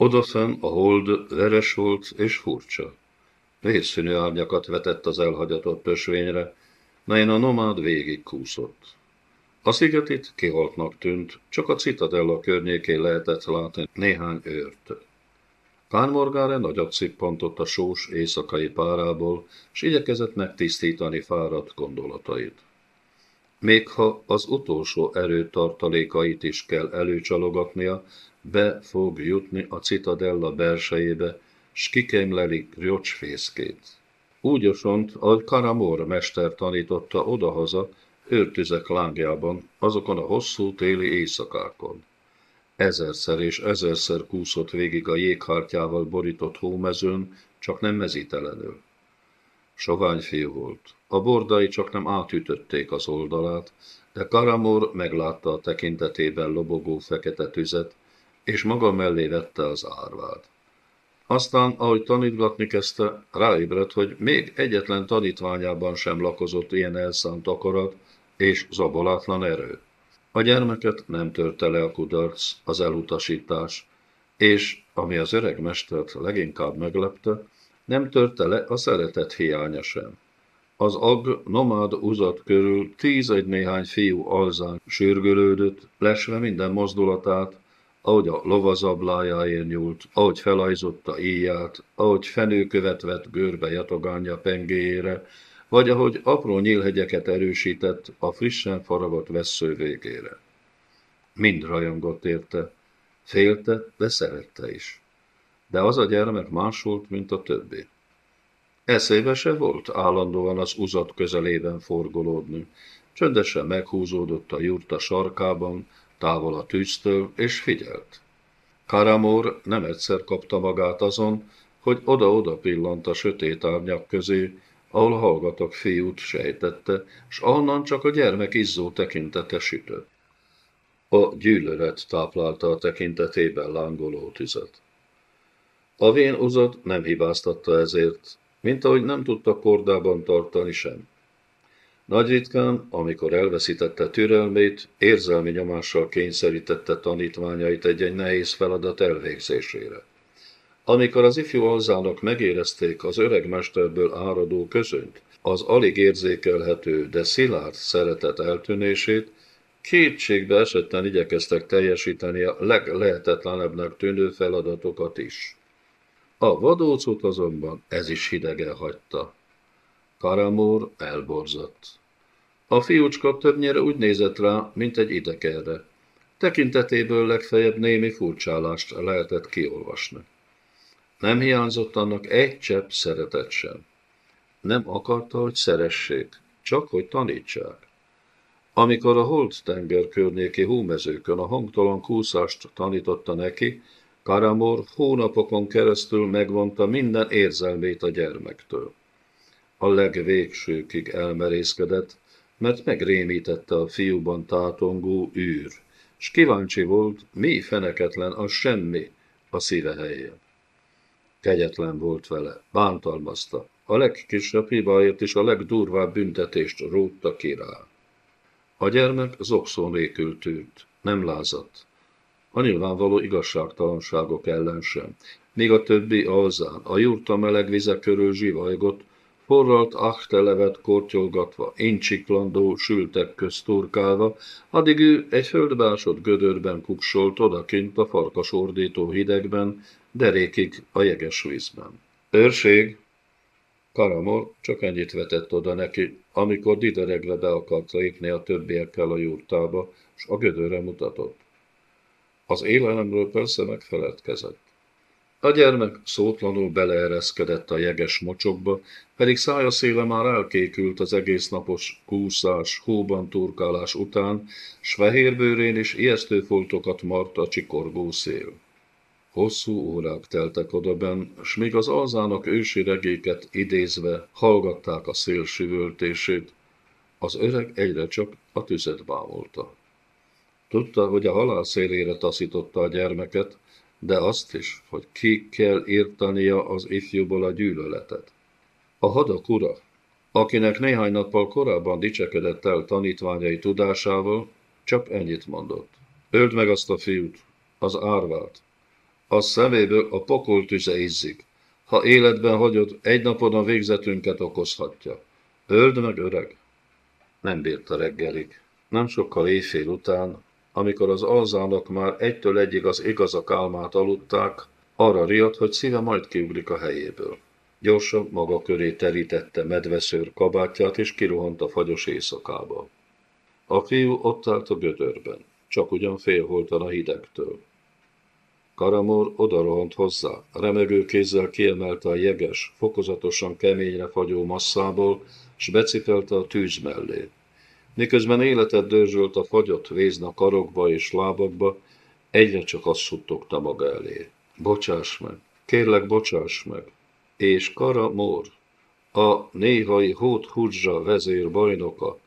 Odafenn a hold veres volt és furcsa. Vészszínű árnyakat vetett az elhagyatott ösvényre, melyen a nomád végig kúszott. A sziget itt kihaltnak tűnt, csak a citadella környékén lehetett látni néhány őrt. Kánmorgáre nagyot szippantott a sós éjszakai párából, s igyekezett megtisztítani fáradt gondolatait. Még ha az utolsó erőtartalékait is kell előcsalogatnia, be fog jutni a citadella belsejébe, s kikémleli riocsfészkét. Úgy osont, ahogy Karamor mester tanította odahaza, őrtüzek lángjában, azokon a hosszú téli éjszakákon. Ezerszer és ezerszer kúszott végig a jéghártyával borított hómezőn, csak nem mezítelenül. Sovány fiú volt. A bordai csak nem átütötték az oldalát, de Karamor meglátta a tekintetében lobogó fekete tüzet, és maga mellé vette az árvát. Aztán, ahogy tanítgatni kezdte, ráébredt, hogy még egyetlen tanítványában sem lakozott ilyen elszánt akarat és zabolátlan erő. A gyermeket nem törte le a kudarc, az elutasítás, és, ami az öreg mestert leginkább meglepte, nem törte le a szeretet hiánya sem. Az ag nomád uzat körül tíz-egy néhány fiú alzán sürgölődött, lesve minden mozdulatát, ahogy a lovazablájáért nyúlt, ahogy felajzotta íját, ahogy fenőkövet vett görbe jatogánja pengéjére, vagy ahogy apró nyílhegyeket erősített a frissen faragott vesző végére. Mind rajongott érte, félte, de szerette is. De az a gyermek más volt, mint a többi. Eszébe se volt állandóan az uzat közelében forgolódni. Csöndesen meghúzódott a jurta sarkában, távol a tűztől, és figyelt. Karamor nem egyszer kapta magát azon, hogy oda-oda pillant a sötét árnyak közé, ahol hallgatok fiút sejtette, s ahonnan csak a gyermek izzó tekintete sütött. A gyűlölet táplálta a tekintetében lángoló tüzet. A vén uzat nem hibáztatta ezért, mint ahogy nem tudta kordában tartani sem. Nagy ritkán, amikor elveszítette türelmét, érzelmi nyomással kényszerítette tanítványait egy-egy nehéz feladat elvégzésére. Amikor az ifjú alzának megérezték az öreg mesterből áradó közönt, az alig érzékelhető, de szilárd szeretet eltűnését, kétségbe esetten igyekeztek teljesíteni a leglehetetlenebbnek tűnő feladatokat is. A vadócot azonban ez is hidegen hagyta. Karamor elborzott. A fiúcska többnyire úgy nézett rá, mint egy idegerre. Tekintetéből legfeljebb némi furcsálást lehetett kiolvasni. Nem hiányzott annak egy csepp szeretet sem. Nem akarta, hogy szeressék, csak hogy tanítsák. Amikor a Holt tenger környéki hómezőkön a hangtalan kúszást tanította neki, Karamor hónapokon keresztül megvonta minden érzelmét a gyermektől. A legvégsőkig elmerészkedett, mert megrémítette a fiúban tátongó űr, s kíváncsi volt, mi feneketlen a semmi a szíve helyén. Kegyetlen volt vele, bántalmazta, a legkisebb hibáért is a legdurvább büntetést rótta ki rá. A gyermek zokszó nélkül tűnt, nem lázadt. A nyilvánvaló igazságtalanságok ellen sem. Míg a többi alzán, a jurta meleg vize körül zsivajgott, forralt achtelevet kortyolgatva, incsiklandó sültek közt turkálva, addig ő egy földbásott gödörben kuksolt odakint a farkas ordító hidegben, derékig a jeges vízben. Őrség! Karamor csak ennyit vetett oda neki, amikor dideregve be akart lépni a többiekkel a jurtába, s a gödörre mutatott. Az élelemről persze megfeledkezett. A gyermek szótlanul beleereszkedett a jeges mocsokba, pedig szája széle már elkékült az egész napos kúszás, hóban turkálás után, s fehérbőrén is ijesztő foltokat mart a csikorgó szél. Hosszú órák teltek odaben, s míg az alzának ősi regéket idézve hallgatták a szél süvöltését, az öreg egyre csak a tüzet bámulta. Tudta, hogy a halál szélére taszította a gyermeket, de azt is, hogy ki kell írtania az ifjúból a gyűlöletet. A hadak ura, akinek néhány nappal korábban dicsekedett el tanítványai tudásával, csak ennyit mondott. Öld meg azt a fiút, az árvát, A szeméből a pokol tüze izzik. Ha életben hagyod, egy napon a végzetünket okozhatja. Öld meg, öreg! Nem bírta reggelig. Nem sokkal éjfél után, amikor az alzának már egytől egyig az igazak álmát aludták, arra riadt, hogy szíve majd kiugrik a helyéből. Gyorsan maga köré terítette medveszőr kabátját, és kirohant a fagyos éjszakába. A fiú ott állt a gödörben, csak ugyan félholtan a hidegtől. Karamor odarohant hozzá, remegő kézzel kiemelte a jeges, fokozatosan keményre fagyó masszából, s becipelte a tűz mellé. Miközben életet dörzsölt a fagyott vézna karokba és lábakba, egyre csak azt suttogta maga elé. Bocsáss meg, kérlek, bocsáss meg. És Kara Mór, a néhai Hót Hudzsa vezér bajnoka,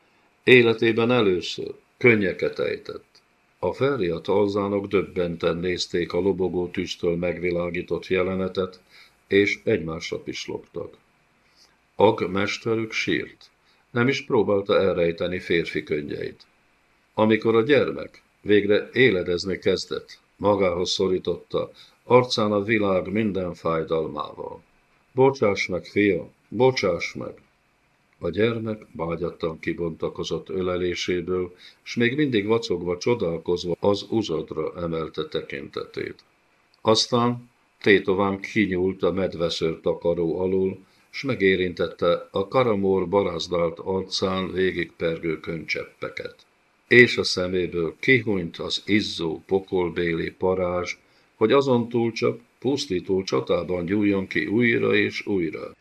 életében először könnyeket ejtett. A felriadt alzánok döbbenten nézték a lobogó tüstől megvilágított jelenetet, és egymásra pislogtak. Ag mesterük sírt. Nem is próbálta elrejteni férfi könnyeit. Amikor a gyermek végre éledezni kezdett, magához szorította, arcán a világ minden fájdalmával. Bocsáss meg, fia, bocsáss meg! A gyermek vágyattan kibontakozott öleléséből, s még mindig vacogva, csodálkozva az uzadra emelte tekintetét. Aztán tétován kinyúlt a medveszőr takaró alul, s megérintette a karamór barázdált arcán végigpergő könycseppeket. És a szeméből kihunyt az izzó pokolbéli parázs, hogy azon túl csak pusztító csatában gyújjon ki újra és újra.